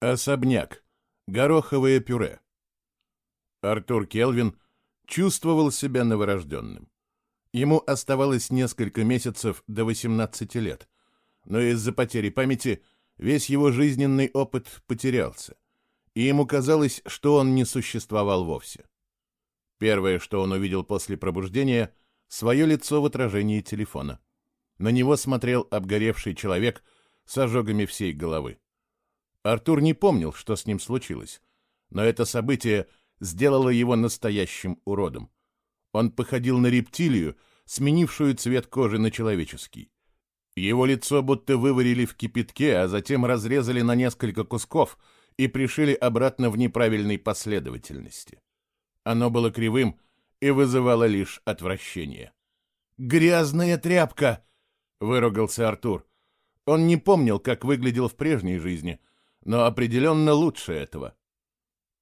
Особняк. Гороховое пюре. Артур Келвин чувствовал себя новорожденным. Ему оставалось несколько месяцев до 18 лет, но из-за потери памяти весь его жизненный опыт потерялся, и ему казалось, что он не существовал вовсе. Первое, что он увидел после пробуждения, свое лицо в отражении телефона. На него смотрел обгоревший человек с ожогами всей головы. Артур не помнил, что с ним случилось, но это событие сделало его настоящим уродом. Он походил на рептилию, сменившую цвет кожи на человеческий. Его лицо будто выварили в кипятке, а затем разрезали на несколько кусков и пришили обратно в неправильной последовательности. Оно было кривым и вызывало лишь отвращение. «Грязная тряпка!» — выругался Артур. Он не помнил, как выглядел в прежней жизни, но определенно лучше этого.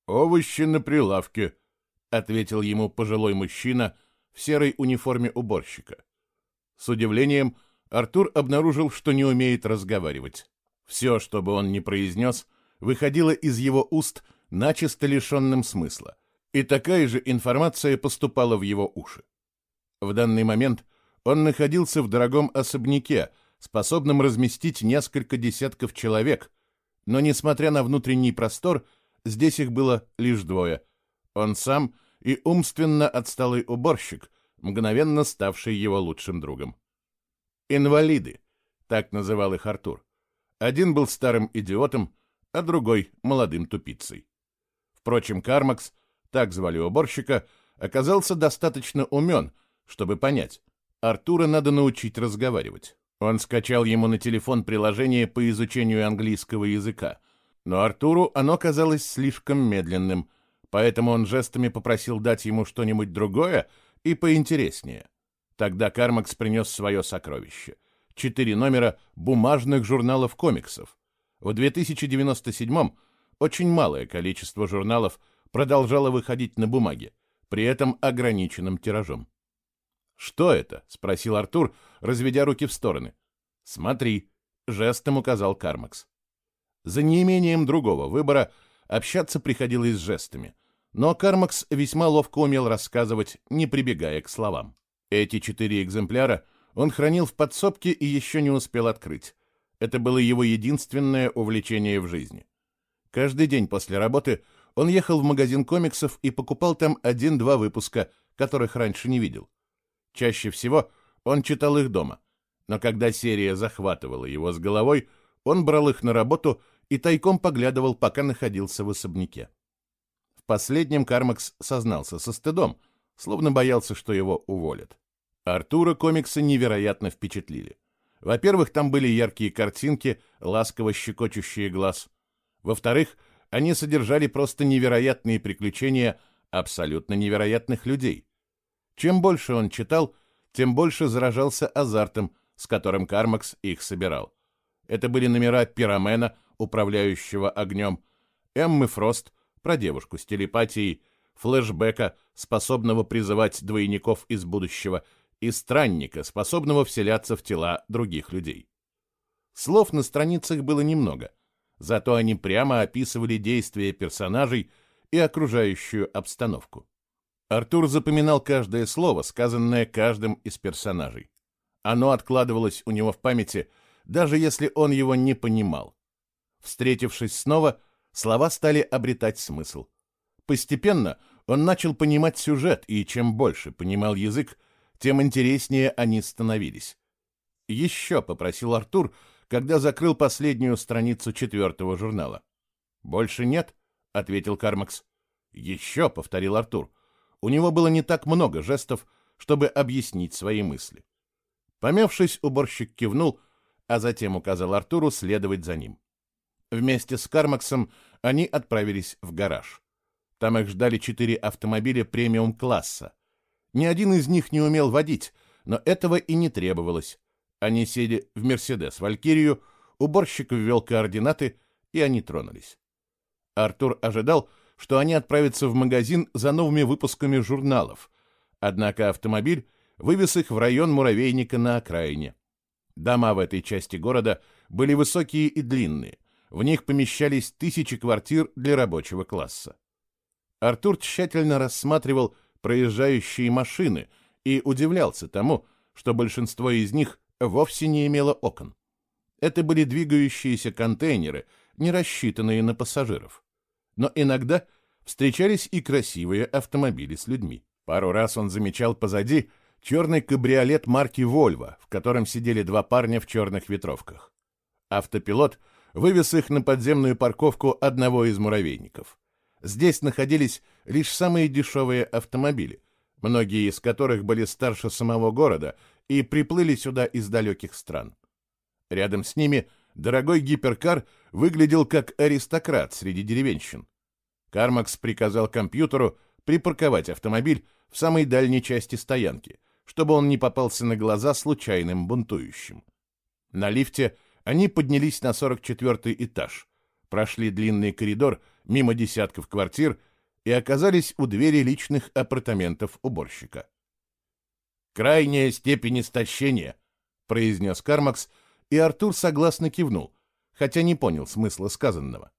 «Овощи на прилавке», — ответил ему пожилой мужчина в серой униформе уборщика. С удивлением Артур обнаружил, что не умеет разговаривать. Все, что бы он ни произнес, выходило из его уст начисто лишенным смысла, и такая же информация поступала в его уши. В данный момент он находился в дорогом особняке, способном разместить несколько десятков человек, но, несмотря на внутренний простор, здесь их было лишь двое. Он сам и умственно отсталый уборщик, мгновенно ставший его лучшим другом. Инвалиды, так называл их Артур. Один был старым идиотом, а другой — молодым тупицей. Впрочем, Кармакс, так звали уборщика, оказался достаточно умен, чтобы понять, Артура надо научить разговаривать. Он скачал ему на телефон приложение по изучению английского языка, но Артуру оно казалось слишком медленным, поэтому он жестами попросил дать ему что-нибудь другое и поинтереснее. Тогда Кармакс принес свое сокровище. Четыре номера бумажных журналов комиксов. В 2097-м очень малое количество журналов продолжало выходить на бумаге, при этом ограниченным тиражом. «Что это?» — спросил Артур, разведя руки в стороны. «Смотри», — жестом указал Кармакс. За неимением другого выбора общаться приходилось жестами, но Кармакс весьма ловко умел рассказывать, не прибегая к словам. Эти четыре экземпляра он хранил в подсобке и еще не успел открыть. Это было его единственное увлечение в жизни. Каждый день после работы он ехал в магазин комиксов и покупал там один-два выпуска, которых раньше не видел. Чаще всего он читал их дома, но когда серия захватывала его с головой, он брал их на работу и тайком поглядывал, пока находился в особняке. В последнем Кармакс сознался со стыдом, словно боялся, что его уволят. Артура комиксы невероятно впечатлили. Во-первых, там были яркие картинки, ласково щекочущие глаз. Во-вторых, они содержали просто невероятные приключения абсолютно невероятных людей. Чем больше он читал, тем больше заражался азартом, с которым Кармакс их собирал. Это были номера пиромена, управляющего огнем, Эммы Фрост, про девушку с телепатией, флешбека, способного призывать двойников из будущего, и странника, способного вселяться в тела других людей. Слов на страницах было немного, зато они прямо описывали действия персонажей и окружающую обстановку. Артур запоминал каждое слово, сказанное каждым из персонажей. Оно откладывалось у него в памяти, даже если он его не понимал. Встретившись снова, слова стали обретать смысл. Постепенно он начал понимать сюжет, и чем больше понимал язык, тем интереснее они становились. «Еще», — попросил Артур, когда закрыл последнюю страницу четвертого журнала. «Больше нет», — ответил Кармакс. «Еще», — повторил Артур. У него было не так много жестов, чтобы объяснить свои мысли. Помявшись, уборщик кивнул, а затем указал Артуру следовать за ним. Вместе с Кармаксом они отправились в гараж. Там их ждали четыре автомобиля премиум-класса. Ни один из них не умел водить, но этого и не требовалось. Они сели в «Мерседес» Валькирию, уборщик ввел координаты, и они тронулись. Артур ожидал, что они отправятся в магазин за новыми выпусками журналов. Однако автомобиль вывез их в район муравейника на окраине. Дома в этой части города были высокие и длинные. В них помещались тысячи квартир для рабочего класса. Артур тщательно рассматривал проезжающие машины и удивлялся тому, что большинство из них вовсе не имело окон. Это были двигающиеся контейнеры, не рассчитанные на пассажиров. Но иногда встречались и красивые автомобили с людьми. Пару раз он замечал позади черный кабриолет марки «Вольво», в котором сидели два парня в черных ветровках. Автопилот вывез их на подземную парковку одного из муравейников. Здесь находились лишь самые дешевые автомобили, многие из которых были старше самого города и приплыли сюда из далеких стран. Рядом с ними дорогой гиперкар выглядел как аристократ среди деревенщин. Кармакс приказал компьютеру припарковать автомобиль в самой дальней части стоянки, чтобы он не попался на глаза случайным бунтующим. На лифте они поднялись на 44 этаж, прошли длинный коридор мимо десятков квартир и оказались у двери личных апартаментов уборщика. «Крайняя степень истощения», — произнес Кармакс, и Артур согласно кивнул, хотя не понял смысла сказанного.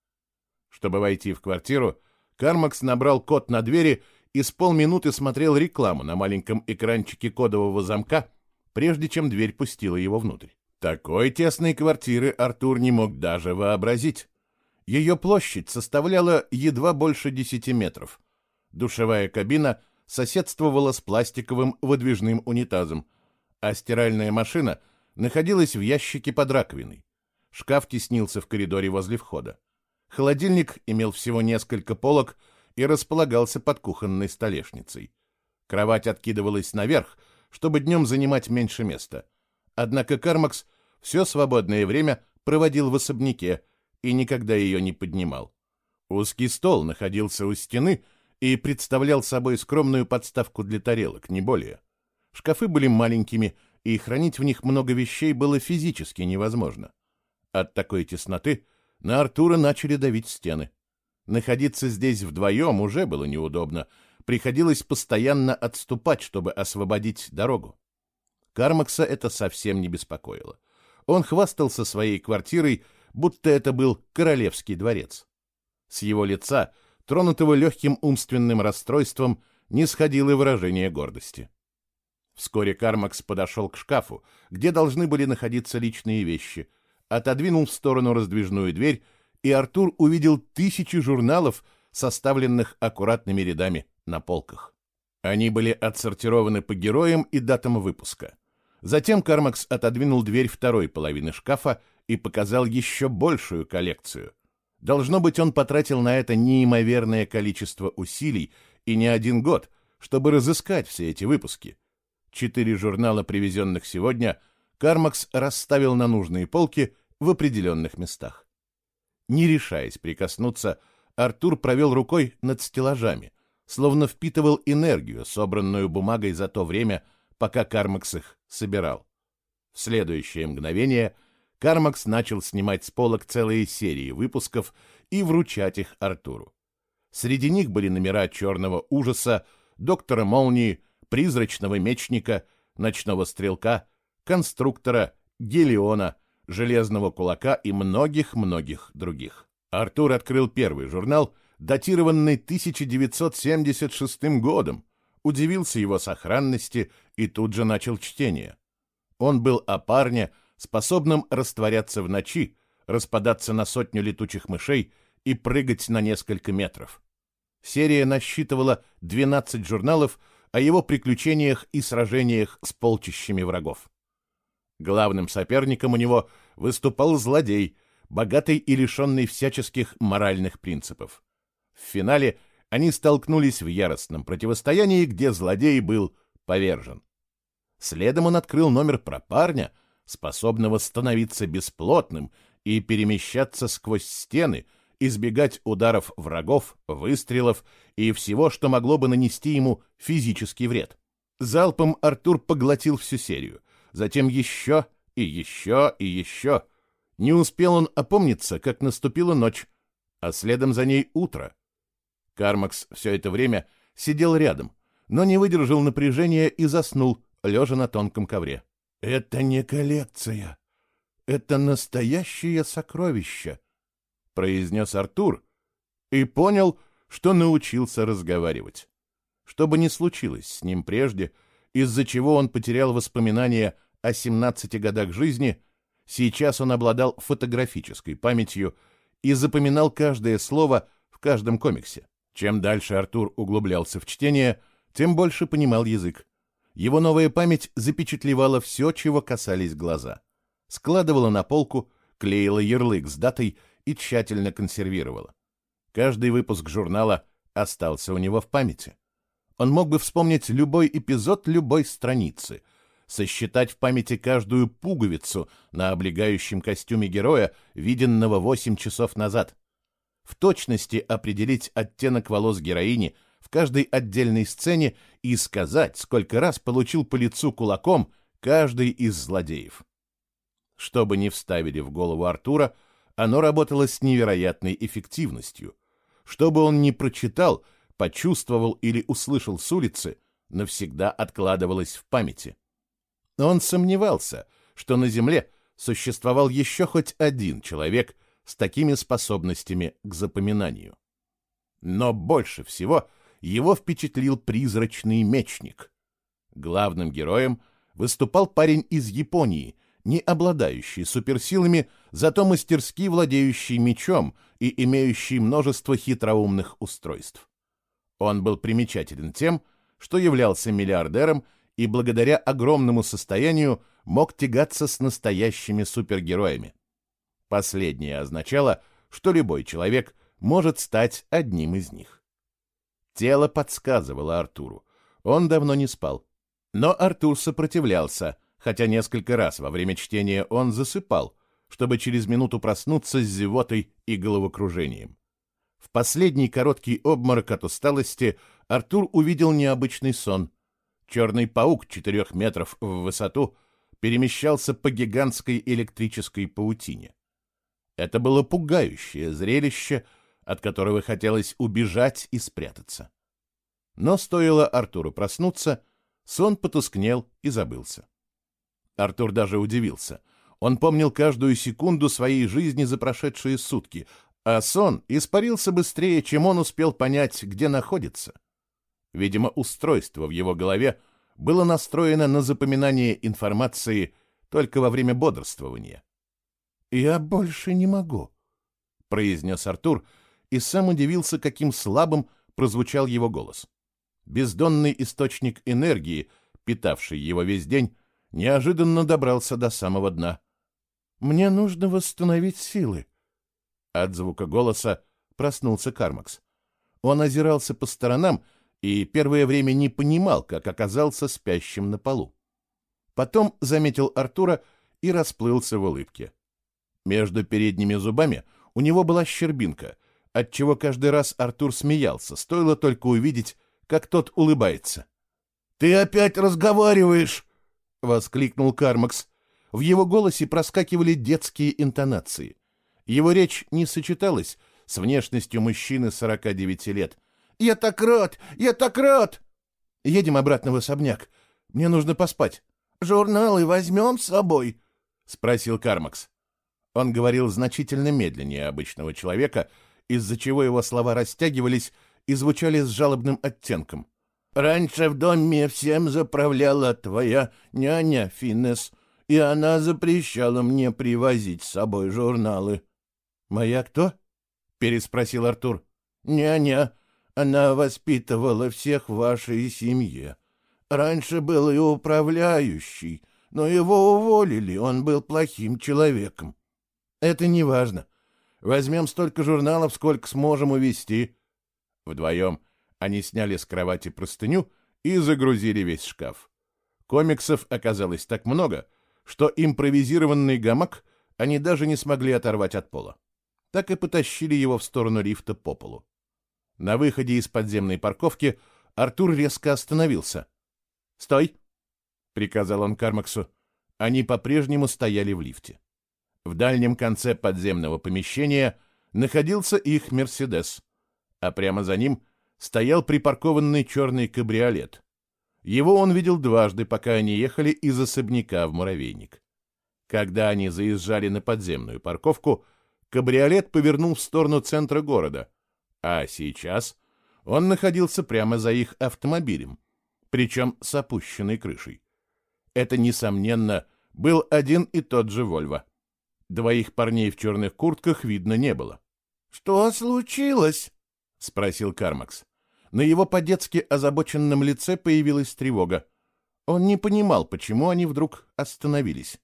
Чтобы войти в квартиру, Кармакс набрал код на двери и с полминуты смотрел рекламу на маленьком экранчике кодового замка, прежде чем дверь пустила его внутрь. Такой тесной квартиры Артур не мог даже вообразить. Ее площадь составляла едва больше 10 метров. Душевая кабина соседствовала с пластиковым выдвижным унитазом, а стиральная машина находилась в ящике под раковиной. Шкаф теснился в коридоре возле входа. Холодильник имел всего несколько полок и располагался под кухонной столешницей. Кровать откидывалась наверх, чтобы днем занимать меньше места. Однако Кармакс все свободное время проводил в особняке и никогда ее не поднимал. Узкий стол находился у стены и представлял собой скромную подставку для тарелок, не более. Шкафы были маленькими, и хранить в них много вещей было физически невозможно. От такой тесноты на Артура начали давить стены. Находиться здесь вдвоем уже было неудобно. Приходилось постоянно отступать, чтобы освободить дорогу. Кармакса это совсем не беспокоило. Он хвастался своей квартирой, будто это был королевский дворец. С его лица, тронутого легким умственным расстройством, не сходило выражение гордости. Вскоре Кармакс подошел к шкафу, где должны были находиться личные вещи, отодвинул в сторону раздвижную дверь, и Артур увидел тысячи журналов, составленных аккуратными рядами на полках. Они были отсортированы по героям и датам выпуска. Затем Кармакс отодвинул дверь второй половины шкафа и показал еще большую коллекцию. Должно быть, он потратил на это неимоверное количество усилий и не один год, чтобы разыскать все эти выпуски. Четыре журнала, привезенных сегодня, Кармакс расставил на нужные полки в определенных местах. Не решаясь прикоснуться, Артур провел рукой над стеллажами, словно впитывал энергию, собранную бумагой за то время, пока Кармакс их собирал. В следующее мгновение Кармакс начал снимать с полок целые серии выпусков и вручать их Артуру. Среди них были номера «Черного ужаса», «Доктора Молнии», «Призрачного мечника», «Ночного стрелка», конструктора, Гелиона, Железного кулака и многих-многих других. Артур открыл первый журнал, датированный 1976 годом, удивился его сохранности и тут же начал чтение. Он был о парне, способном растворяться в ночи, распадаться на сотню летучих мышей и прыгать на несколько метров. Серия насчитывала 12 журналов о его приключениях и сражениях с полчищами врагов. Главным соперником у него выступал злодей, богатый и лишенный всяческих моральных принципов. В финале они столкнулись в яростном противостоянии, где злодей был повержен. Следом он открыл номер про парня, способного становиться бесплотным и перемещаться сквозь стены, избегать ударов врагов, выстрелов и всего, что могло бы нанести ему физический вред. Залпом Артур поглотил всю серию, затем еще и еще и еще. Не успел он опомниться, как наступила ночь, а следом за ней утро. Кармакс все это время сидел рядом, но не выдержал напряжения и заснул, лежа на тонком ковре. «Это не коллекция. Это настоящее сокровище», произнес Артур и понял, что научился разговаривать. Что бы ни случилось с ним прежде, из-за чего он потерял воспоминания о 17 годах жизни, сейчас он обладал фотографической памятью и запоминал каждое слово в каждом комиксе. Чем дальше Артур углублялся в чтение, тем больше понимал язык. Его новая память запечатлевала все, чего касались глаза. Складывала на полку, клеила ярлык с датой и тщательно консервировала. Каждый выпуск журнала остался у него в памяти. Он мог бы вспомнить любой эпизод любой страницы, сосчитать в памяти каждую пуговицу на облегающем костюме героя, виденного 8 часов назад. В точности определить оттенок волос героини в каждой отдельной сцене и сказать, сколько раз получил по лицу кулаком каждый из злодеев. Что бы ни вставили в голову Артура, оно работало с невероятной эффективностью. Что бы он ни прочитал — почувствовал или услышал с улицы, навсегда откладывалось в памяти. Он сомневался, что на Земле существовал еще хоть один человек с такими способностями к запоминанию. Но больше всего его впечатлил призрачный мечник. Главным героем выступал парень из Японии, не обладающий суперсилами, зато мастерски владеющий мечом и имеющий множество хитроумных устройств. Он был примечателен тем, что являлся миллиардером и благодаря огромному состоянию мог тягаться с настоящими супергероями. Последнее означало, что любой человек может стать одним из них. Тело подсказывало Артуру. Он давно не спал. Но Артур сопротивлялся, хотя несколько раз во время чтения он засыпал, чтобы через минуту проснуться с зевотой и головокружением. В последний короткий обморок от усталости Артур увидел необычный сон. Черный паук четырех метров в высоту перемещался по гигантской электрической паутине. Это было пугающее зрелище, от которого хотелось убежать и спрятаться. Но стоило Артуру проснуться, сон потускнел и забылся. Артур даже удивился. Он помнил каждую секунду своей жизни за прошедшие сутки, а сон испарился быстрее, чем он успел понять, где находится. Видимо, устройство в его голове было настроено на запоминание информации только во время бодрствования. «Я больше не могу», — произнес Артур, и сам удивился, каким слабым прозвучал его голос. Бездонный источник энергии, питавший его весь день, неожиданно добрался до самого дна. «Мне нужно восстановить силы», от звука голоса проснулся Кармакс. Он озирался по сторонам и первое время не понимал, как оказался спящим на полу. Потом заметил Артура и расплылся в улыбке. Между передними зубами у него была щербинка, отчего каждый раз Артур смеялся, стоило только увидеть, как тот улыбается. «Ты опять разговариваешь!» — воскликнул Кармакс. В его голосе проскакивали детские интонации. Его речь не сочеталась с внешностью мужчины 49 лет. «Я так рад! Я так рад!» «Едем обратно в особняк. Мне нужно поспать». «Журналы возьмем с собой?» — спросил Кармакс. Он говорил значительно медленнее обычного человека, из-за чего его слова растягивались и звучали с жалобным оттенком. «Раньше в доме всем заправляла твоя няня Финнес, и она запрещала мне привозить с собой журналы». «Моя кто?» — переспросил Артур. «Няня. Она воспитывала всех в вашей семье. Раньше был и управляющий, но его уволили, он был плохим человеком». «Это не важно. Возьмем столько журналов, сколько сможем увезти». Вдвоем они сняли с кровати простыню и загрузили весь шкаф. Комиксов оказалось так много, что импровизированный гамак они даже не смогли оторвать от пола так и потащили его в сторону лифта по полу. На выходе из подземной парковки Артур резко остановился. «Стой!» — приказал он Кармаксу. Они по-прежнему стояли в лифте. В дальнем конце подземного помещения находился их «Мерседес», а прямо за ним стоял припаркованный черный кабриолет. Его он видел дважды, пока они ехали из особняка в муравейник. Когда они заезжали на подземную парковку — кабриолет повернул в сторону центра города, а сейчас он находился прямо за их автомобилем, причем с опущенной крышей. Это, несомненно, был один и тот же Вольво. Двоих парней в черных куртках видно не было. «Что случилось?» — спросил Кармакс. На его по-детски озабоченном лице появилась тревога. Он не понимал, почему они вдруг остановились.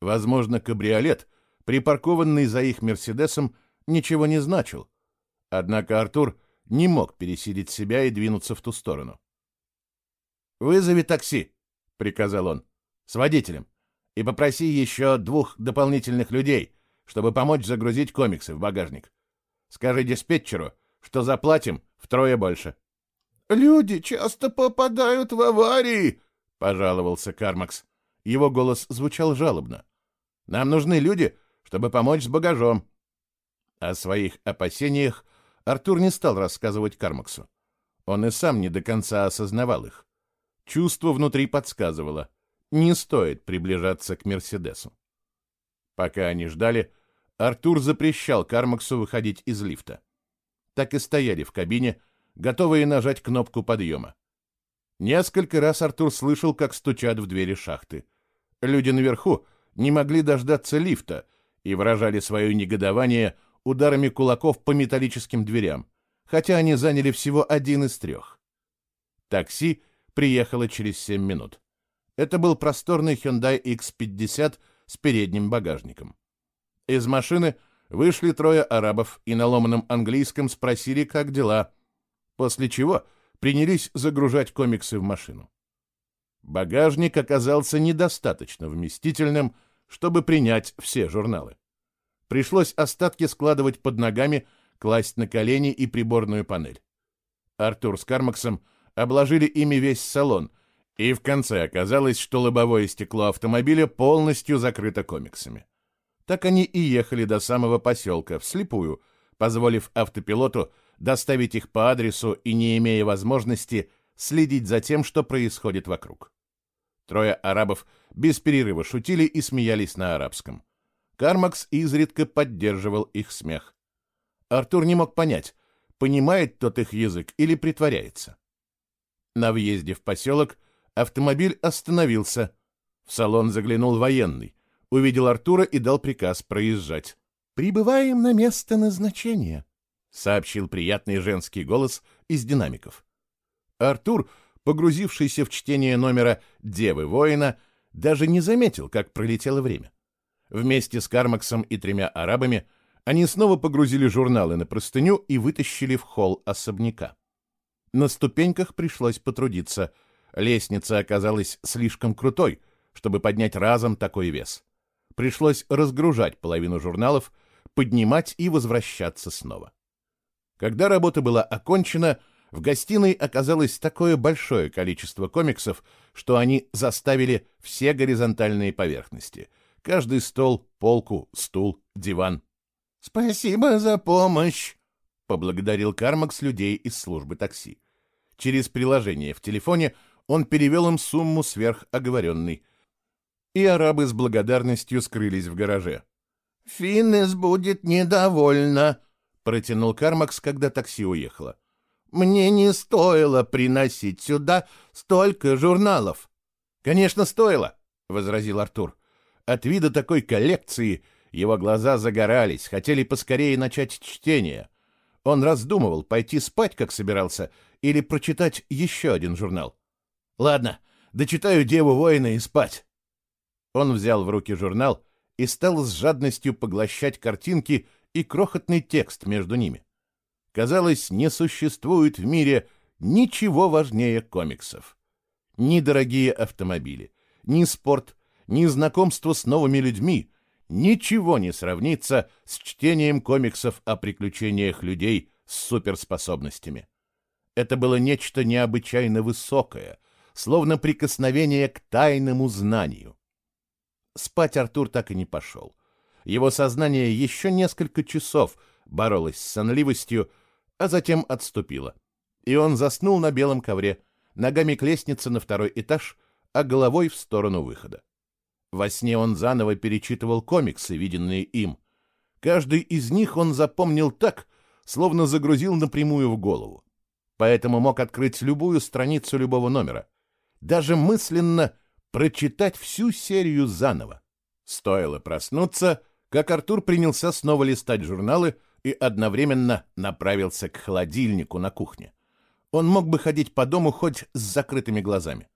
Возможно, кабриолет, припаркованный за их «Мерседесом», ничего не значил. Однако Артур не мог пересидеть себя и двинуться в ту сторону. «Вызови такси», — приказал он, — «с водителем, и попроси еще двух дополнительных людей, чтобы помочь загрузить комиксы в багажник. Скажи диспетчеру, что заплатим втрое больше». «Люди часто попадают в аварии», — пожаловался Кармакс. Его голос звучал жалобно. «Нам нужны люди, чтобы помочь с багажом». О своих опасениях Артур не стал рассказывать Кармаксу. Он и сам не до конца осознавал их. Чувство внутри подсказывало. Не стоит приближаться к Мерседесу. Пока они ждали, Артур запрещал Кармаксу выходить из лифта. Так и стояли в кабине, готовые нажать кнопку подъема. Несколько раз Артур слышал, как стучат в двери шахты. Люди наверху не могли дождаться лифта и выражали свое негодование ударами кулаков по металлическим дверям, хотя они заняли всего один из трех. Такси приехало через семь минут. Это был просторный Hyundai X50 с передним багажником. Из машины вышли трое арабов и на ломаном английском спросили, как дела, после чего принялись загружать комиксы в машину. Багажник оказался недостаточно вместительным, чтобы принять все журналы. Пришлось остатки складывать под ногами, класть на колени и приборную панель. Артур с Кармаксом обложили ими весь салон, и в конце оказалось, что лобовое стекло автомобиля полностью закрыто комиксами. Так они и ехали до самого поселка, вслепую, позволив автопилоту доставить их по адресу и не имея возможности следить за тем, что происходит вокруг. Трое арабов без перерыва шутили и смеялись на арабском. Кармакс изредка поддерживал их смех. Артур не мог понять, понимает тот их язык или притворяется. На въезде в поселок автомобиль остановился. В салон заглянул военный, увидел Артура и дал приказ проезжать. «Прибываем на место назначения», — сообщил приятный женский голос из динамиков. Артур, погрузившийся в чтение номера «Девы воина», даже не заметил, как пролетело время. Вместе с Кармаксом и тремя арабами они снова погрузили журналы на простыню и вытащили в холл особняка. На ступеньках пришлось потрудиться. Лестница оказалась слишком крутой, чтобы поднять разом такой вес. Пришлось разгружать половину журналов, поднимать и возвращаться снова. Когда работа была окончена, в гостиной оказалось такое большое количество комиксов, что они заставили все горизонтальные поверхности. Каждый стол, полку, стул, диван. «Спасибо за помощь!» — поблагодарил Кармакс людей из службы такси. Через приложение в телефоне он перевел им сумму сверхоговоренной. И арабы с благодарностью скрылись в гараже. «Финнес будет недовольна», протянул Кармакс, когда такси уехало. Мне не стоило приносить сюда столько журналов. Конечно, стоило, возразил Артур. От вида такой коллекции его глаза загорались, хотели поскорее начать чтение. Он раздумывал, пойти спать, как собирался, или прочитать еще один журнал. Ладно, дочитаю «Деву воина» и спать. Он взял в руки журнал и стал с жадностью поглощать картинки и крохотный текст между ними. Казалось, не существует в мире ничего важнее комиксов. Ни дорогие автомобили, ни спорт, ни знакомство с новыми людьми, ничего не сравнится с чтением комиксов о приключениях людей с суперспособностями. Это было нечто необычайно высокое, словно прикосновение к тайному знанию. Спать Артур так и не пошел. Его сознание еще несколько часов боролось с сонливостью, а затем отступило. И он заснул на белом ковре, ногами к лестнице на второй этаж, а головой в сторону выхода. Во сне он заново перечитывал комиксы, виденные им. Каждый из них он запомнил так, словно загрузил напрямую в голову. Поэтому мог открыть любую страницу любого номера. Даже мысленно прочитать всю серию заново. Стоило проснуться, как Артур принялся снова листать журналы и одновременно направился к холодильнику на кухне. Он мог бы ходить по дому хоть с закрытыми глазами.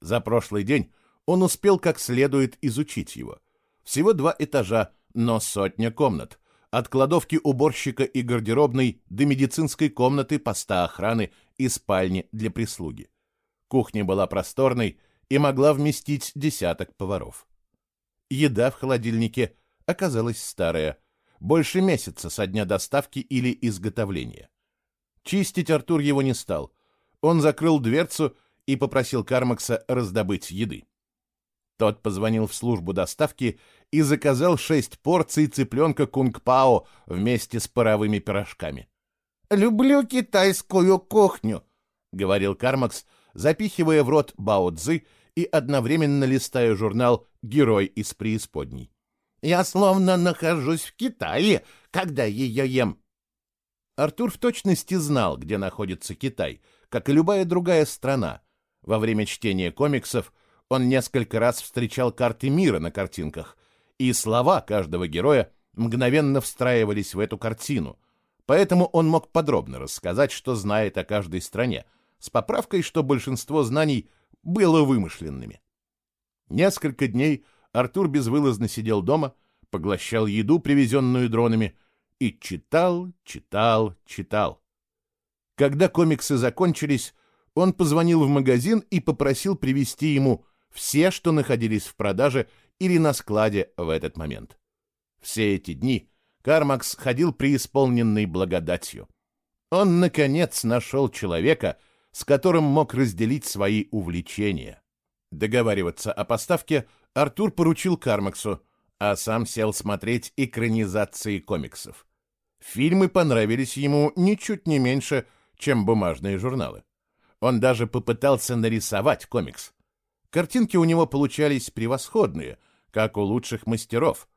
За прошлый день он успел как следует изучить его. Всего два этажа, но сотня комнат. От кладовки уборщика и гардеробной до медицинской комнаты, поста охраны и спальни для прислуги. Кухня была просторной и могла вместить десяток поваров. Еда в холодильнике оказалась старая, больше месяца со дня доставки или изготовления. Чистить Артур его не стал. Он закрыл дверцу и попросил Кармакса раздобыть еды. Тот позвонил в службу доставки и заказал шесть порций цыпленка кунг-пао вместе с паровыми пирожками. «Люблю китайскую кухню», — говорил Кармакс, запихивая в рот бао-цзы и одновременно листая журнал «Герой из преисподней». «Я словно нахожусь в Китае, когда ее ем». Артур в точности знал, где находится Китай, как и любая другая страна. Во время чтения комиксов он несколько раз встречал карты мира на картинках, и слова каждого героя мгновенно встраивались в эту картину, поэтому он мог подробно рассказать, что знает о каждой стране, с поправкой, что большинство знаний было вымышленными. Несколько дней Артур безвылазно сидел дома, поглощал еду, привезенную дронами, и читал, читал, читал. Когда комиксы закончились, он позвонил в магазин и попросил привезти ему все, что находились в продаже или на складе в этот момент. Все эти дни Кармакс ходил преисполненный благодатью. Он, наконец, нашел человека, с которым мог разделить свои увлечения. Договариваться о поставке Артур поручил Кармаксу, а сам сел смотреть экранизации комиксов. Фильмы понравились ему ничуть не меньше, чем бумажные журналы. Он даже попытался нарисовать комикс. Картинки у него получались превосходные, как у лучших мастеров.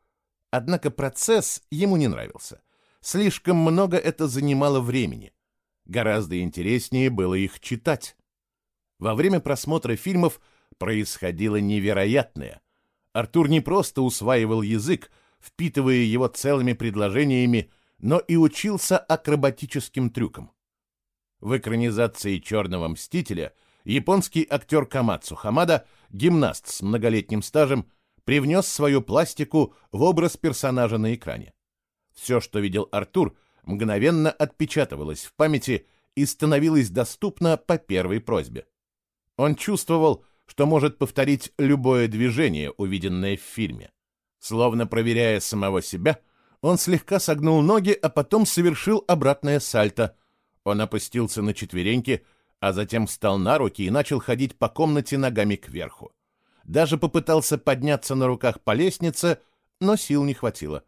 Однако процесс ему не нравился. Слишком много это занимало времени. Гораздо интереснее было их читать. Во время просмотра фильмов происходило невероятное. Артур не просто усваивал язык, впитывая его целыми предложениями, но и учился акробатическим трюкам. В экранизации «Черного мстителя» японский актер Камацу Хамада, гимнаст с многолетним стажем, привнес свою пластику в образ персонажа на экране. Все, что видел Артур, мгновенно отпечатывалось в памяти и становилось доступно по первой просьбе. Он чувствовал, что может повторить любое движение, увиденное в фильме. Словно проверяя самого себя, он слегка согнул ноги, а потом совершил обратное сальто. Он опустился на четвереньки, а затем встал на руки и начал ходить по комнате ногами кверху. Даже попытался подняться на руках по лестнице, но сил не хватило.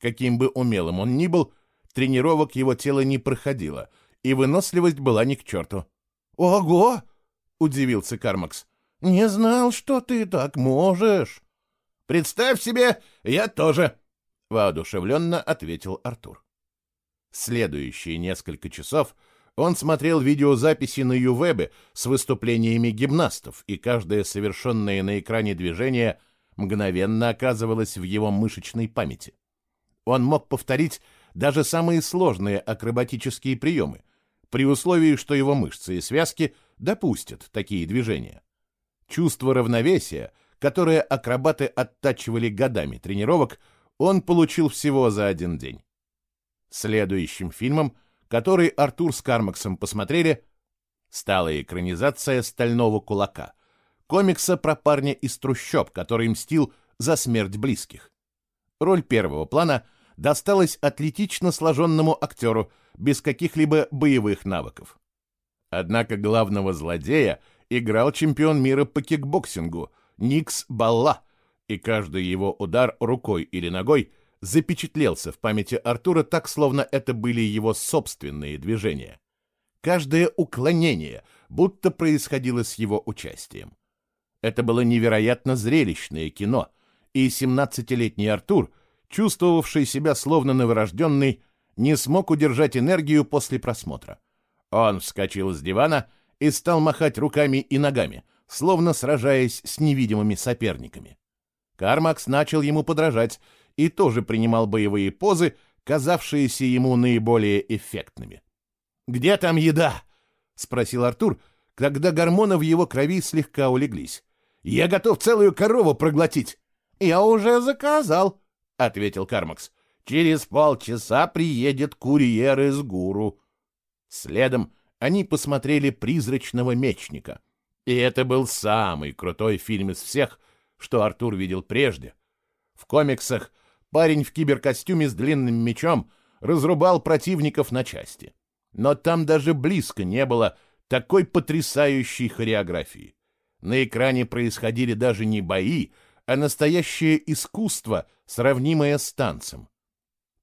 Каким бы умелым он ни был, тренировок его тело не проходило, и выносливость была ни к черту. «Ого!» — удивился Кармакс. «Не знал, что ты так можешь». «Представь себе, я тоже!» — воодушевленно ответил Артур. Следующие несколько часов он смотрел видеозаписи на Ювебе с выступлениями гимнастов, и каждое совершенное на экране движение мгновенно оказывалось в его мышечной памяти. Он мог повторить даже самые сложные акробатические приемы, при условии, что его мышцы и связки допустят такие движения. Чувство равновесия, которое акробаты оттачивали годами тренировок, он получил всего за один день. Следующим фильмом, который Артур с Кармаксом посмотрели, стала экранизация «Стального кулака», комикса про парня из трущоб, который мстил за смерть близких. Роль первого плана досталась атлетично сложенному актеру без каких-либо боевых навыков. Однако главного злодея играл чемпион мира по кикбоксингу Никс Балла, и каждый его удар рукой или ногой запечатлелся в памяти Артура так, словно это были его собственные движения. Каждое уклонение будто происходило с его участием. Это было невероятно зрелищное кино, и 17-летний Артур чувствовавший себя словно новорожденный, не смог удержать энергию после просмотра. Он вскочил с дивана и стал махать руками и ногами, словно сражаясь с невидимыми соперниками. Кармакс начал ему подражать и тоже принимал боевые позы, казавшиеся ему наиболее эффектными. «Где там еда?» — спросил Артур, когда гормоны в его крови слегка улеглись. «Я готов целую корову проглотить». «Я уже заказал», — ответил Кармакс. «Через полчаса приедет курьер из гуру». Следом они посмотрели «Призрачного мечника». И это был самый крутой фильм из всех, что Артур видел прежде. В комиксах парень в киберкостюме с длинным мечом разрубал противников на части. Но там даже близко не было такой потрясающей хореографии. На экране происходили даже не бои, а настоящее искусство, сравнимое с танцем.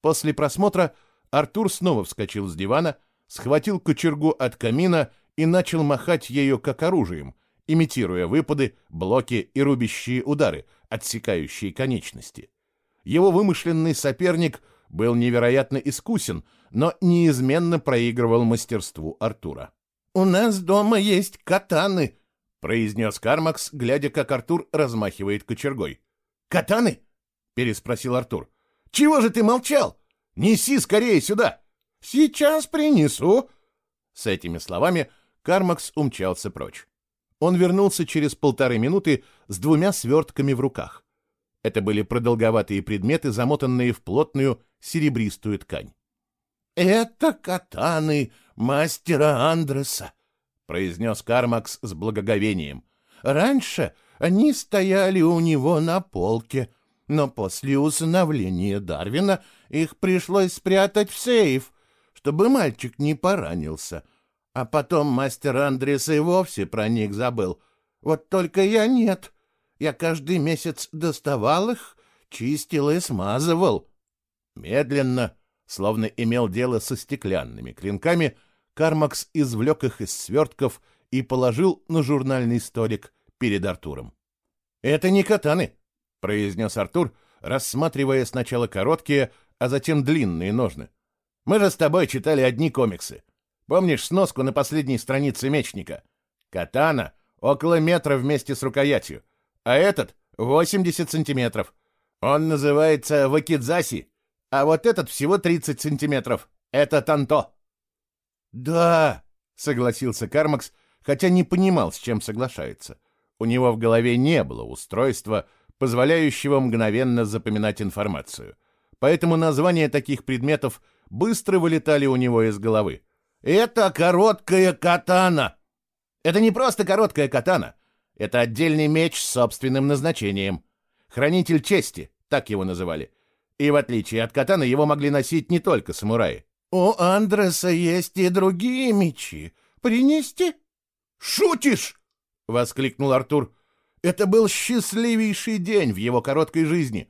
После просмотра Артур снова вскочил с дивана, схватил кочергу от камина и начал махать ею как оружием, имитируя выпады, блоки и рубящие удары, отсекающие конечности. Его вымышленный соперник был невероятно искусен, но неизменно проигрывал мастерству Артура. «У нас дома есть катаны», — произнес Кармакс, глядя, как Артур размахивает кочергой. «Катаны?» — переспросил Артур. «Чего же ты молчал? Неси скорее сюда!» «Сейчас принесу!» С этими словами Кармакс умчался прочь. Он вернулся через полторы минуты с двумя свертками в руках. Это были продолговатые предметы, замотанные в плотную серебристую ткань. «Это катаны мастера Андреса», — произнес Кармакс с благоговением. «Раньше они стояли у него на полке, но после усыновления Дарвина их пришлось спрятать в сейф, чтобы мальчик не поранился. А потом мастер Андрес и вовсе про них забыл. Вот только я нет. Я каждый месяц доставал их, чистил и смазывал». Медленно, словно имел дело со стеклянными клинками, Кармакс извлек их из свертков и положил на журнальный столик перед Артуром. «Это не катаны», — произнес Артур, рассматривая сначала короткие, а затем длинные ножны. «Мы же с тобой читали одни комиксы. Помнишь сноску на последней странице Мечника? Катана около метра вместе с рукоятью, а этот — 80 сантиметров. Он называется вакидзаси, а вот этот всего 30 сантиметров. Это танто. Да, согласился Кармакс, хотя не понимал, с чем соглашается. У него в голове не было устройства, позволяющего мгновенно запоминать информацию. Поэтому названия таких предметов быстро вылетали у него из головы. «Это короткая катана!» «Это не просто короткая катана. Это отдельный меч с собственным назначением. Хранитель чести, так его называли. И в отличие от катаны, его могли носить не только самураи. «У Андреса есть и другие мечи. Принести?» «Шутишь?» — воскликнул Артур. «Это был счастливейший день в его короткой жизни.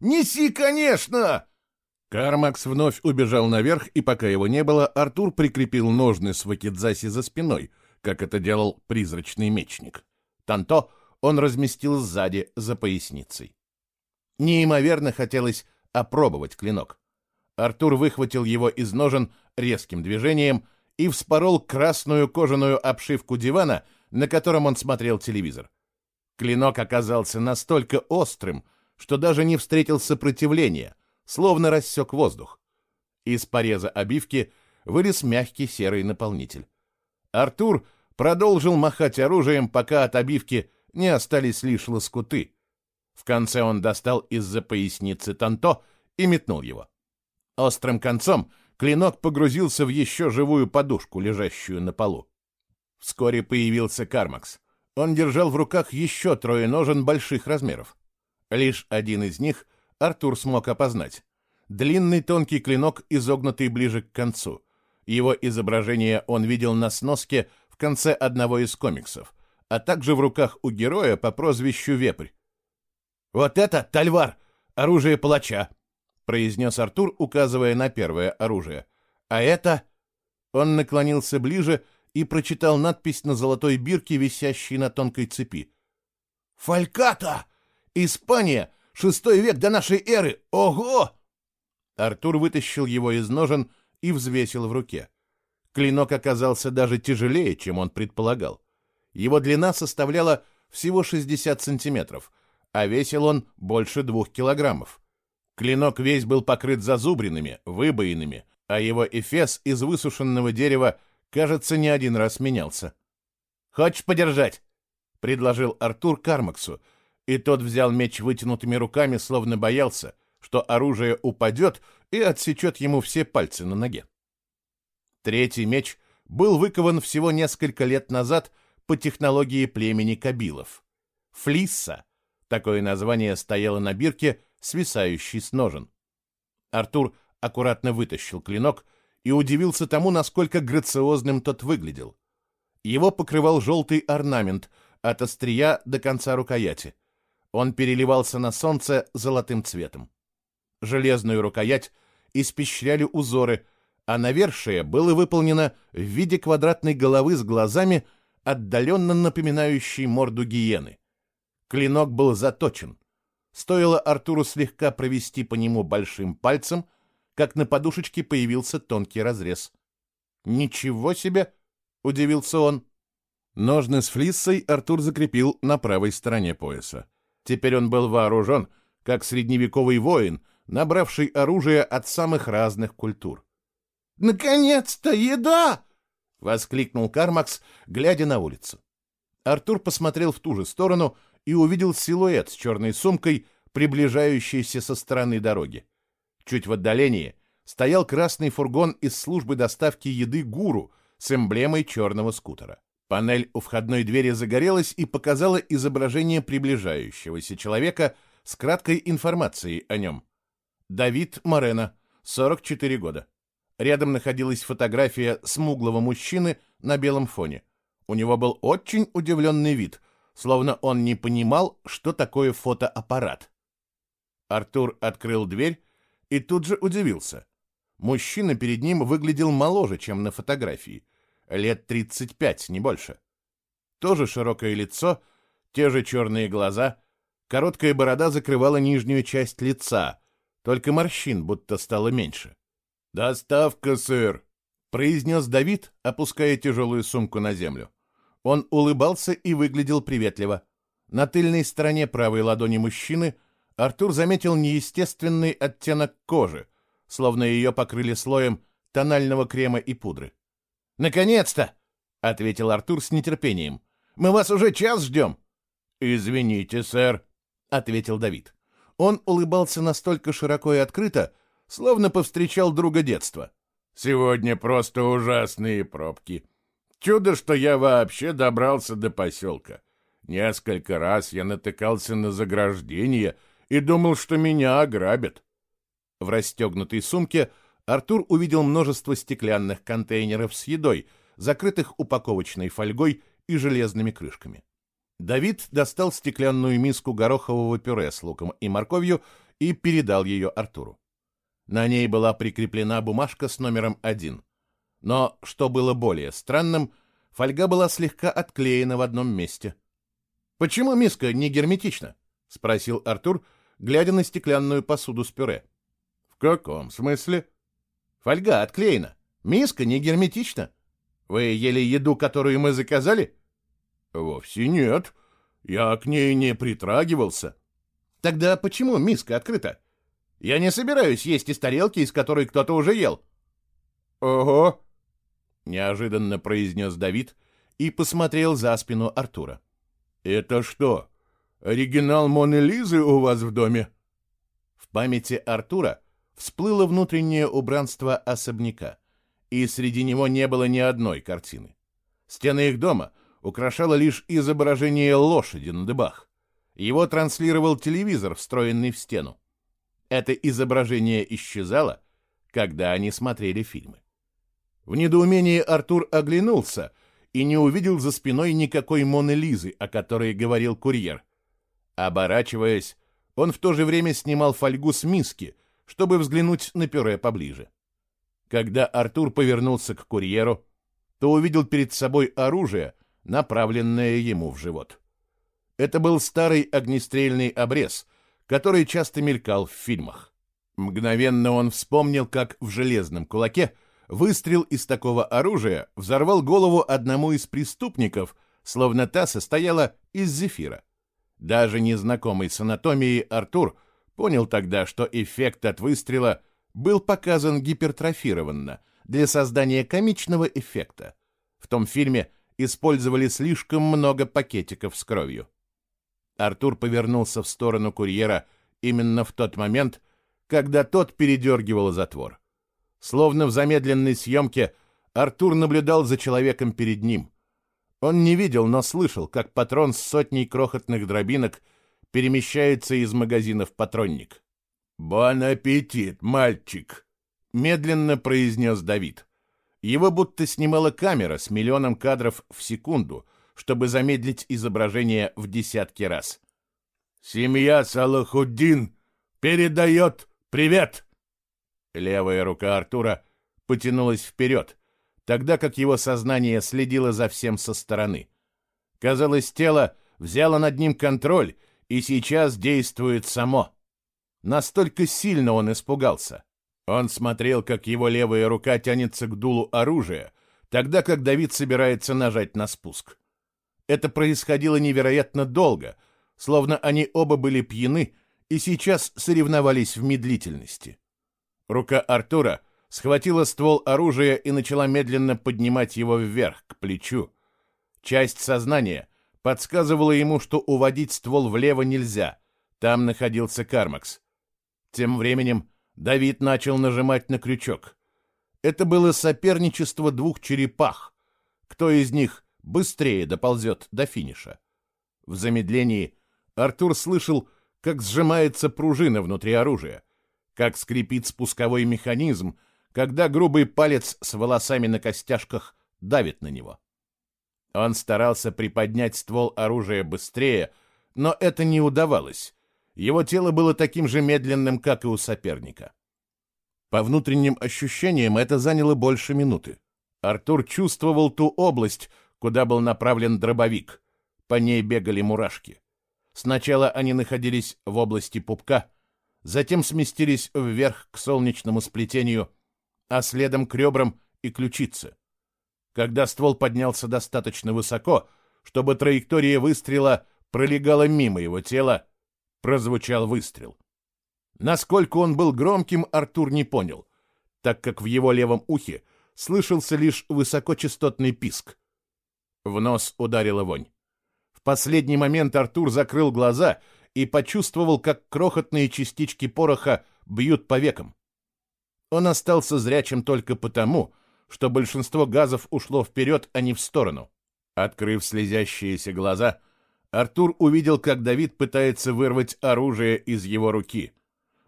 Неси, конечно!» Кармакс вновь убежал наверх, и пока его не было, Артур прикрепил ножны с вакидзаси за спиной, как это делал призрачный мечник. Танто он разместил сзади, за поясницей. Неимоверно хотелось опробовать клинок. Артур выхватил его из ножен резким движением и вспорол красную кожаную обшивку дивана, на котором он смотрел телевизор. Клинок оказался настолько острым, что даже не встретил сопротивления, словно рассек воздух. Из пореза обивки вылез мягкий серый наполнитель. Артур продолжил махать оружием, пока от обивки не остались лишь лоскуты. В конце он достал из-за поясницы танто и метнул его. Острым концом клинок погрузился в еще живую подушку, лежащую на полу. Вскоре появился Кармакс. Он держал в руках еще трое ножен больших размеров. Лишь один из них Артур смог опознать. Длинный тонкий клинок, изогнутый ближе к концу. Его изображение он видел на сноске в конце одного из комиксов, а также в руках у героя по прозвищу Вепрь. «Вот это, Тальвар, оружие палача!» произнес Артур, указывая на первое оружие. А это... Он наклонился ближе и прочитал надпись на золотой бирке, висящей на тонкой цепи. «Фальката! Испания! Шестой век до нашей эры! Ого!» Артур вытащил его из ножен и взвесил в руке. Клинок оказался даже тяжелее, чем он предполагал. Его длина составляла всего 60 сантиметров, а весил он больше двух килограммов. Клинок весь был покрыт зазубринами, выбоинами, а его эфес из высушенного дерева, кажется, не один раз менялся. «Хочешь подержать?» — предложил Артур Кармаксу, и тот взял меч вытянутыми руками, словно боялся, что оружие упадет и отсечет ему все пальцы на ноге. Третий меч был выкован всего несколько лет назад по технологии племени Кабилов. Флисса, такое название стояло на бирке, свисающей с ножен. Артур аккуратно вытащил клинок и удивился тому, насколько грациозным тот выглядел. Его покрывал желтый орнамент от острия до конца рукояти. Он переливался на солнце золотым цветом. Железную рукоять испещряли узоры, а навершие было выполнено в виде квадратной головы с глазами, отдаленно напоминающей морду гиены. Клинок был заточен. Стоило Артуру слегка провести по нему большим пальцем, как на подушечке появился тонкий разрез. «Ничего себе!» — удивился он. Ножны с флиссой Артур закрепил на правой стороне пояса. Теперь он был вооружен, как средневековый воин, набравший оружие от самых разных культур. «Наконец-то еда!» — воскликнул Кармакс, глядя на улицу. Артур посмотрел в ту же сторону и увидел силуэт с черной сумкой, приближающийся со стороны дороги. Чуть в отдалении стоял красный фургон из службы доставки еды «Гуру» с эмблемой черного скутера. Панель у входной двери загорелась и показала изображение приближающегося человека с краткой информацией о нем. Давид Морено, 44 года. Рядом находилась фотография смуглого мужчины на белом фоне. У него был очень удивленный вид, словно он не понимал, что такое фотоаппарат. Артур открыл дверь и тут же удивился. Мужчина перед ним выглядел моложе, чем на фотографии. Лет 35, не больше. Тоже широкое лицо, те же черные глаза, короткая борода закрывала нижнюю часть лица, только морщин будто стало меньше. «Доставка, сыр!» — произнес Давид, опуская тяжелую сумку на землю. Он улыбался и выглядел приветливо. На тыльной стороне правой ладони мужчины Артур заметил неестественный оттенок кожи, словно ее покрыли слоем тонального крема и пудры. «Наконец-то!» — ответил Артур с нетерпением. «Мы вас уже час ждем!» «Извините, сэр», — ответил Давид. Он улыбался настолько широко и открыто, словно повстречал друга детства. «Сегодня просто ужасные пробки. Чудо, что я вообще добрался до поселка. Несколько раз я натыкался на заграждение и думал, что меня ограбят. В расстегнутой сумке Артур увидел множество стеклянных контейнеров с едой, закрытых упаковочной фольгой и железными крышками. Давид достал стеклянную миску горохового пюре с луком и морковью и передал ее Артуру. На ней была прикреплена бумажка с номером один. Но, что было более странным, фольга была слегка отклеена в одном месте. «Почему миска не герметична?» — спросил Артур, глядя на стеклянную посуду с пюре. «В каком смысле?» «Фольга отклеена. Миска не герметична. Вы ели еду, которую мы заказали?» «Вовсе нет. Я к ней не притрагивался». «Тогда почему миска открыта? Я не собираюсь есть из тарелки, из которой кто-то уже ел». «Ого!» неожиданно произнес Давид и посмотрел за спину Артура. «Это что, оригинал Моны Лизы у вас в доме?» В памяти Артура всплыло внутреннее убранство особняка, и среди него не было ни одной картины. Стены их дома украшало лишь изображение лошади на дыбах. Его транслировал телевизор, встроенный в стену. Это изображение исчезало, когда они смотрели фильмы. В недоумении Артур оглянулся и не увидел за спиной никакой Моны Лизы, о которой говорил курьер. Оборачиваясь, он в то же время снимал фольгу с миски, чтобы взглянуть на пюре поближе. Когда Артур повернулся к курьеру, то увидел перед собой оружие, направленное ему в живот. Это был старый огнестрельный обрез, который часто мелькал в фильмах. Мгновенно он вспомнил, как в железном кулаке выстрел из такого оружия взорвал голову одному из преступников, словно та состояла из зефира. Даже незнакомый с анатомией Артур понял тогда, что эффект от выстрела был показан гипертрофированно для создания комичного эффекта. В том фильме использовали слишком много пакетиков с кровью. Артур повернулся в сторону курьера именно в тот момент, когда тот передергивал затвор. Словно в замедленной съемке Артур наблюдал за человеком перед ним. Он не видел, но слышал, как патрон с сотней крохотных дробинок перемещается из магазина в патронник. «Бон аппетит, мальчик!» — медленно произнес Давид. Его будто снимала камера с миллионом кадров в секунду, чтобы замедлить изображение в десятки раз. «Семья Салахуддин передает привет!» Левая рука Артура потянулась вперед, тогда как его сознание следило за всем со стороны. Казалось, тело взяло над ним контроль и сейчас действует само. Настолько сильно он испугался. Он смотрел, как его левая рука тянется к дулу оружия, тогда как Давид собирается нажать на спуск. Это происходило невероятно долго, словно они оба были пьяны и сейчас соревновались в медлительности. Рука Артура схватила ствол оружия и начала медленно поднимать его вверх, к плечу. Часть сознания подсказывала ему, что уводить ствол влево нельзя. Там находился Кармакс. Тем временем Давид начал нажимать на крючок. Это было соперничество двух черепах. Кто из них быстрее доползет до финиша? В замедлении Артур слышал, как сжимается пружина внутри оружия, как скрипит спусковой механизм, когда грубый палец с волосами на костяшках давит на него. Он старался приподнять ствол оружия быстрее, но это не удавалось. Его тело было таким же медленным, как и у соперника. По внутренним ощущениям это заняло больше минуты. Артур чувствовал ту область, куда был направлен дробовик. По ней бегали мурашки. Сначала они находились в области пупка, затем сместились вверх к солнечному сплетению, а следом к ребрам и ключице. Когда ствол поднялся достаточно высоко, чтобы траектория выстрела пролегала мимо его тела, прозвучал выстрел. Насколько он был громким, Артур не понял, так как в его левом ухе слышался лишь высокочастотный писк. В нос ударила вонь. В последний момент Артур закрыл глаза и почувствовал, как крохотные частички пороха бьют по векам. Он остался зрячим только потому, что большинство газов ушло вперед, а не в сторону. Открыв слезящиеся глаза, Артур увидел, как Давид пытается вырвать оружие из его руки.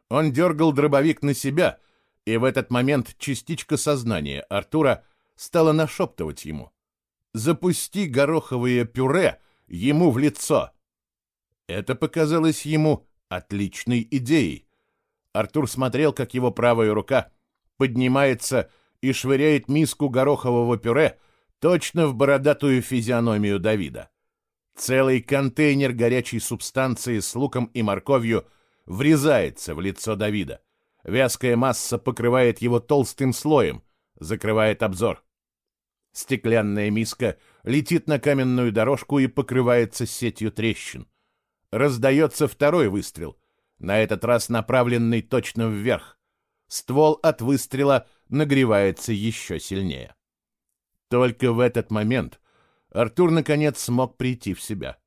Он дергал дробовик на себя, и в этот момент частичка сознания Артура стала нашептывать ему. «Запусти гороховое пюре ему в лицо!» Это показалось ему отличной идеей. Артур смотрел, как его правая рука поднимается и швыряет миску горохового пюре точно в бородатую физиономию Давида. Целый контейнер горячей субстанции с луком и морковью врезается в лицо Давида. Вязкая масса покрывает его толстым слоем, закрывает обзор. Стеклянная миска летит на каменную дорожку и покрывается сетью трещин. Раздается второй выстрел, на этот раз направленный точно вверх. Ствол от выстрела нагревается еще сильнее. Только в этот момент Артур наконец смог прийти в себя.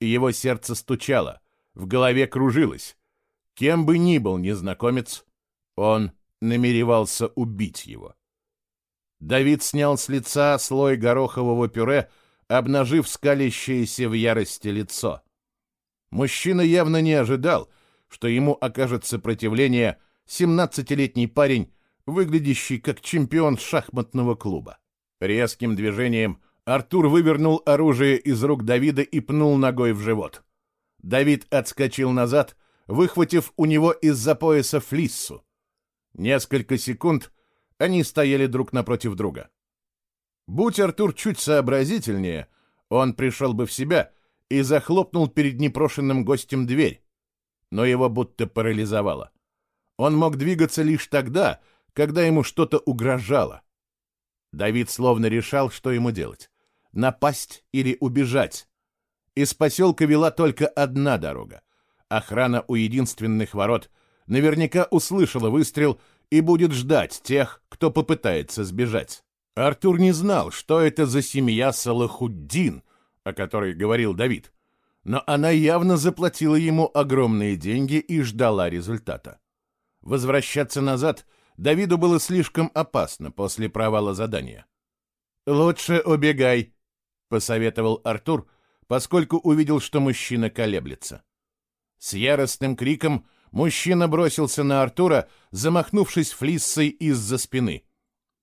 Его сердце стучало, в голове кружилось. Кем бы ни был незнакомец, он намеревался убить его. Давид снял с лица слой горохового пюре, обнажив скалящееся в ярости лицо. Мужчина явно не ожидал, что ему окажет сопротивление семнадцатилетний парень, выглядящий как чемпион шахматного клуба. Резким движением Артур вывернул оружие из рук Давида и пнул ногой в живот. Давид отскочил назад, выхватив у него из-за пояса флиссу. Несколько секунд они стояли друг напротив друга. Будь Артур чуть сообразительнее, он пришел бы в себя и захлопнул перед непрошенным гостем дверь. но его будто парализовало. Он мог двигаться лишь тогда, когда ему что-то угрожало. Давид словно решал, что ему делать — напасть или убежать. Из поселка вела только одна дорога. Охрана у единственных ворот наверняка услышала выстрел и будет ждать тех, кто попытается сбежать. Артур не знал, что это за семья Салахуддин, о которой говорил Давид, но она явно заплатила ему огромные деньги и ждала результата. Возвращаться назад Давиду было слишком опасно после провала задания. «Лучше убегай», — посоветовал Артур, поскольку увидел, что мужчина колеблется. С яростным криком мужчина бросился на Артура, замахнувшись флиссой из-за спины.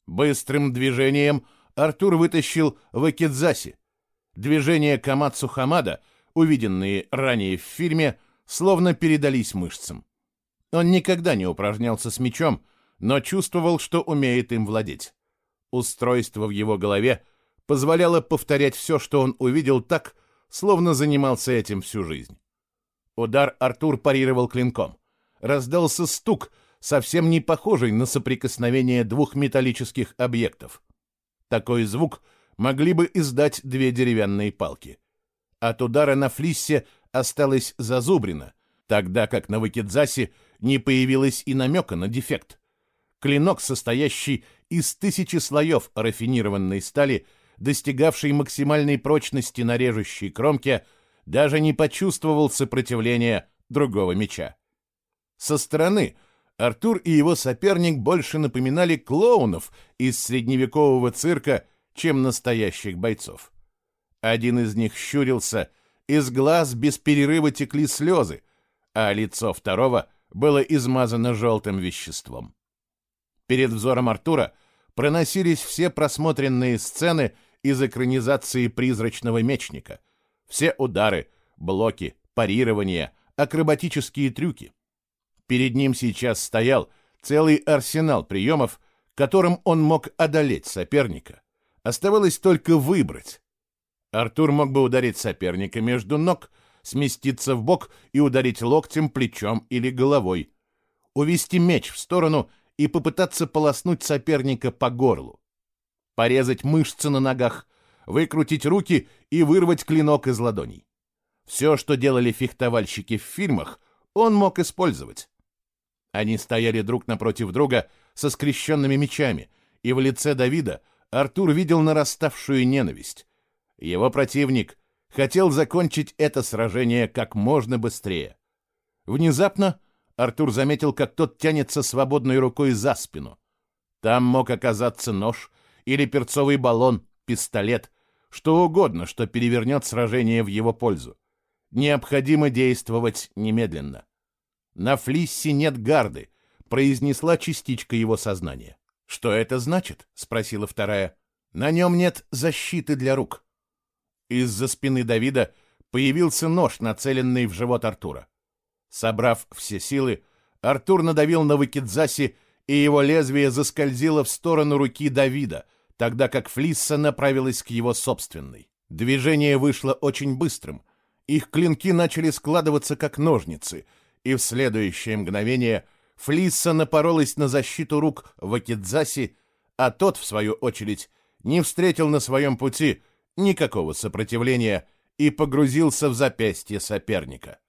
Быстрым движением Артур вытащил вакидзаси. Движения Камацу Хамада, увиденные ранее в фильме, словно передались мышцам. Он никогда не упражнялся с мечом, но чувствовал, что умеет им владеть. Устройство в его голове позволяло повторять все, что он увидел так, словно занимался этим всю жизнь. Удар Артур парировал клинком. Раздался стук, совсем не похожий на соприкосновение двух металлических объектов. Такой звук могли бы издать две деревянные палки. От удара на флиссе осталось зазубрено, тогда как на Вакидзасе не появилось и намека на дефект. Клинок, состоящий из тысячи слоев рафинированной стали, достигавший максимальной прочности на режущей кромке, даже не почувствовал сопротивления другого меча. Со стороны Артур и его соперник больше напоминали клоунов из средневекового цирка, чем настоящих бойцов. Один из них щурился, из глаз без перерыва текли слезы, а лицо второго было измазано желтым веществом. Перед взором Артура проносились все просмотренные сцены из экранизации «Призрачного мечника», все удары, блоки, парирования, акробатические трюки. Перед ним сейчас стоял целый арсенал приемов, которым он мог одолеть соперника. Оставалось только выбрать. Артур мог бы ударить соперника между ног, сместиться в бок и ударить локтем, плечом или головой, увести меч в сторону и попытаться полоснуть соперника по горлу, порезать мышцы на ногах, выкрутить руки и вырвать клинок из ладоней. Все, что делали фехтовальщики в фильмах, он мог использовать. Они стояли друг напротив друга со скрещенными мечами, и в лице Давида Артур видел нараставшую ненависть. Его противник хотел закончить это сражение как можно быстрее. Внезапно Артур заметил, как тот тянется свободной рукой за спину. Там мог оказаться нож или перцовый баллон, пистолет, что угодно, что перевернет сражение в его пользу. Необходимо действовать немедленно. На Флиссе нет гарды, произнесла частичка его сознания. Что это значит? спросила вторая. На нем нет защиты для рук. Из-за спины Давида появился нож, нацеленный в живот Артура. Собрав все силы, Артур надавил на Вакидзаси, и его лезвие заскользило в сторону руки Давида, тогда как Флисса направилась к его собственной. Движение вышло очень быстрым. Их клинки начали складываться как ножницы — и в следующее мгновение Флисса напоролась на защиту рук Вакидзаси, а тот, в свою очередь, не встретил на своем пути никакого сопротивления и погрузился в запястье соперника.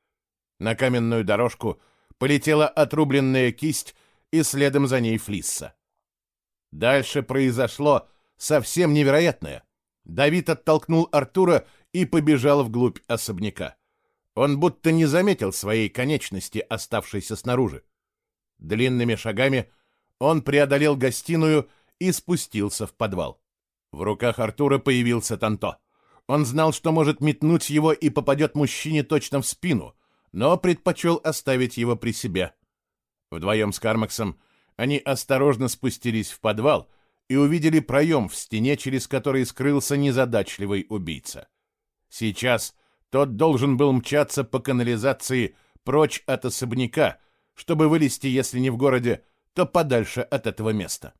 На каменную дорожку полетела отрубленная кисть и следом за ней Флисса. Дальше произошло совсем невероятное. Давид оттолкнул Артура и побежал вглубь особняка. Он будто не заметил своей конечности, оставшейся снаружи. Длинными шагами он преодолел гостиную и спустился в подвал. В руках Артура появился Танто. Он знал, что может метнуть его и попадет мужчине точно в спину, но предпочел оставить его при себе. Вдвоем с Кармаксом они осторожно спустились в подвал и увидели проем в стене, через который скрылся незадачливый убийца. Сейчас тот должен был мчаться по канализации прочь от особняка, чтобы вылезти, если не в городе, то подальше от этого места.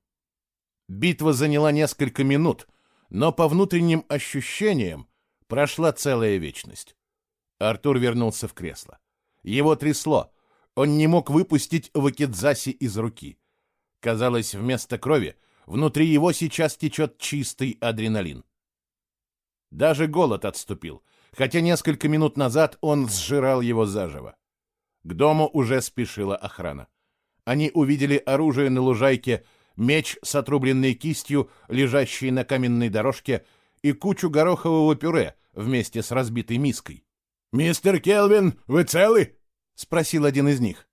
Битва заняла несколько минут, но по внутренним ощущениям прошла целая вечность. Артур вернулся в кресло. Его трясло. Он не мог выпустить вакидзаси из руки. Казалось, вместо крови внутри его сейчас течет чистый адреналин. Даже голод отступил, хотя несколько минут назад он сжирал его заживо. К дому уже спешила охрана. Они увидели оружие на лужайке, меч с отрубленной кистью, лежащий на каменной дорожке, и кучу горохового пюре вместе с разбитой миской. «Мистер Келвин, вы целы?» — спросил один из них.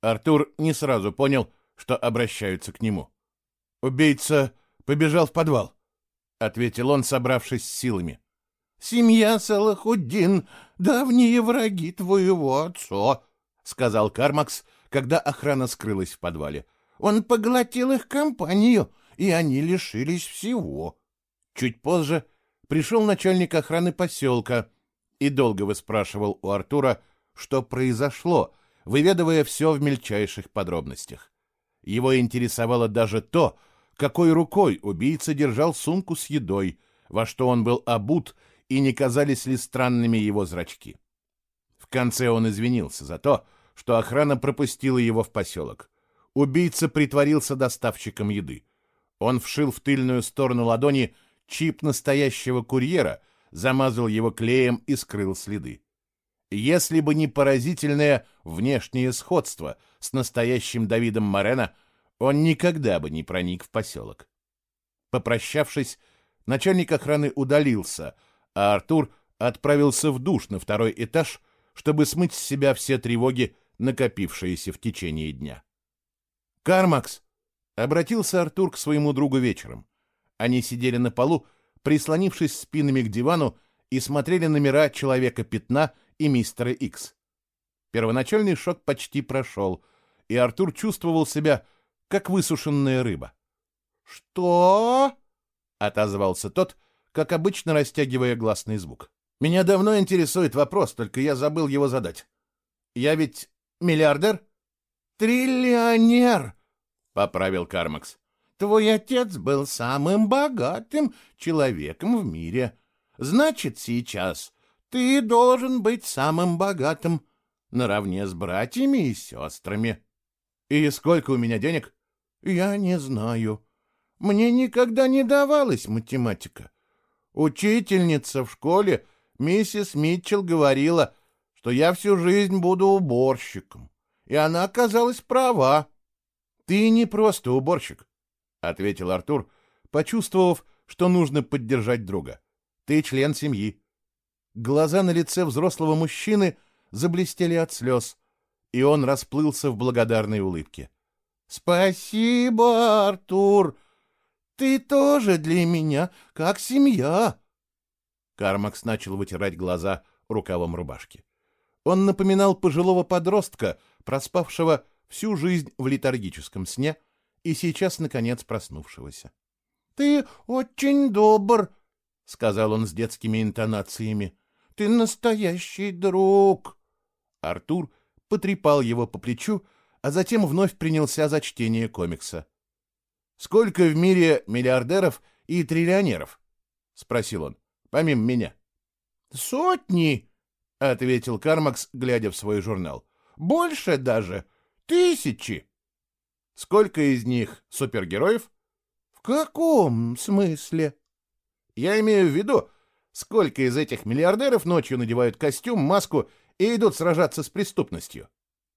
Артур не сразу понял, что обращаются к нему. «Убийца побежал в подвал», — ответил он, собравшись с силами. «Семья Салахуддин — давние враги твоего отца», — сказал Кармакс, когда охрана скрылась в подвале. «Он поглотил их компанию, и они лишились всего». Чуть позже пришел начальник охраны поселка и долго выспрашивал у Артура, что произошло, выведывая все в мельчайших подробностях. Его интересовало даже то, какой рукой убийца держал сумку с едой, во что он был обут и не казались ли странными его зрачки. В конце он извинился за то, что охрана пропустила его в поселок. Убийца притворился доставщиком еды. Он вшил в тыльную сторону ладони чип настоящего курьера, замазал его клеем и скрыл следы. Если бы не поразительное внешнее сходство с настоящим Давидом Морено, он никогда бы не проник в поселок. Попрощавшись, начальник охраны удалился, а Артур отправился в душ на второй этаж, чтобы смыть с себя все тревоги, накопившиеся в течение дня. «Кармакс!» — обратился Артур к своему другу вечером. Они сидели на полу, прислонившись спинами к дивану, и смотрели номера «Человека-пятна» и «Мистера Икс». Первоначальный шок почти прошел, и Артур чувствовал себя, как высушенная рыба. «Что?» — отозвался тот, как обычно растягивая гласный звук. «Меня давно интересует вопрос, только я забыл его задать. Я ведь миллиардер?» «Триллионер!» — поправил Кармакс. «Твой отец был самым богатым человеком в мире. Значит, сейчас ты должен быть самым богатым, наравне с братьями и сестрами. И сколько у меня денег? Я не знаю. Мне никогда не давалась математика. Учительница в школе, миссис Митчелл, говорила, что я всю жизнь буду уборщиком. И она оказалась права. Ты не просто уборщик, — ответил Артур, почувствовав, что нужно поддержать друга. Ты член семьи. Глаза на лице взрослого мужчины заблестели от слез, и он расплылся в благодарной улыбке. «Спасибо, Артур! Ты тоже для меня как семья!» Кармакс начал вытирать глаза рукавом рубашки. Он напоминал пожилого подростка, проспавшего всю жизнь в летаргическом сне и сейчас, наконец, проснувшегося. — Ты очень добр, — сказал он с детскими интонациями. Ты настоящий друг!» Артур потрепал его по плечу, а затем вновь принялся за чтение комикса. «Сколько в мире миллиардеров и триллионеров?» — спросил он. «Помимо меня». «Сотни!» — ответил Кармакс, глядя в свой журнал. «Больше даже! Тысячи!» «Сколько из них супергероев?» «В каком смысле?» «Я имею в виду, Сколько из этих миллиардеров ночью надевают костюм, маску и идут сражаться с преступностью?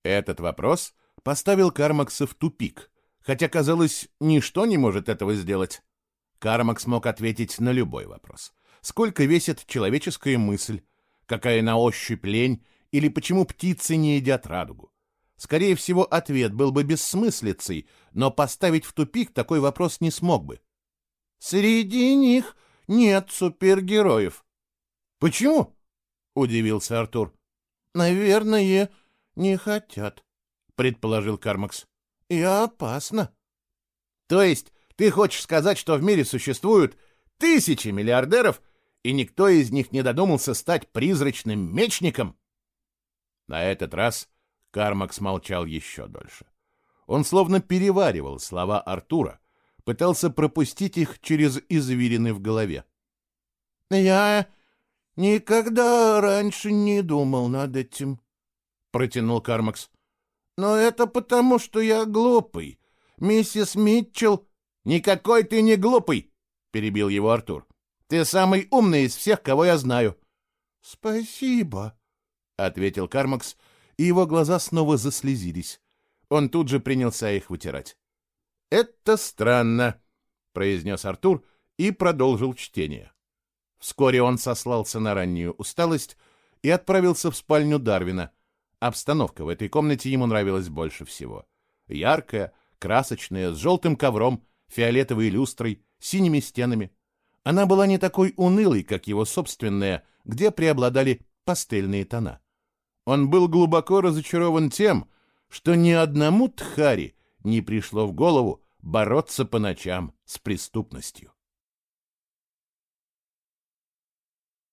Этот вопрос поставил Кармакса в тупик, хотя, казалось, ничто не может этого сделать. Кармакс мог ответить на любой вопрос. Сколько весит человеческая мысль? Какая на ощупь лень? Или почему птицы не едят радугу? Скорее всего, ответ был бы бессмыслицей, но поставить в тупик такой вопрос не смог бы. «Среди них нет супергероев. Почему? удивился Артур. Наверное, не хотят, предположил Кармакс. И опасно. То есть ты хочешь сказать, что в мире существуют тысячи миллиардеров, и никто из них не додумался стать призрачным мечником? На этот раз Кармакс молчал еще дольше. Он словно переваривал слова Артура, пытался пропустить их через извилины в голове. «Я никогда раньше не думал над этим», — протянул Кармакс. «Но это потому, что я глупый. Миссис Митчелл...» «Никакой ты не глупый!» — перебил его Артур. «Ты самый умный из всех, кого я знаю». «Спасибо», — ответил Кармакс, и его глаза снова заслезились. Он тут же принялся их вытирать. «Это странно», — произнес Артур и продолжил чтение. Вскоре он сослался на раннюю усталость и отправился в спальню Дарвина. Обстановка в этой комнате ему нравилась больше всего. Яркая, красочная, с желтым ковром, фиолетовой люстрой, синими стенами. Она была не такой унылой, как его собственная, где преобладали пастельные тона. Он был глубоко разочарован тем, что ни одному Тхари не пришло в голову бороться по ночам с преступностью.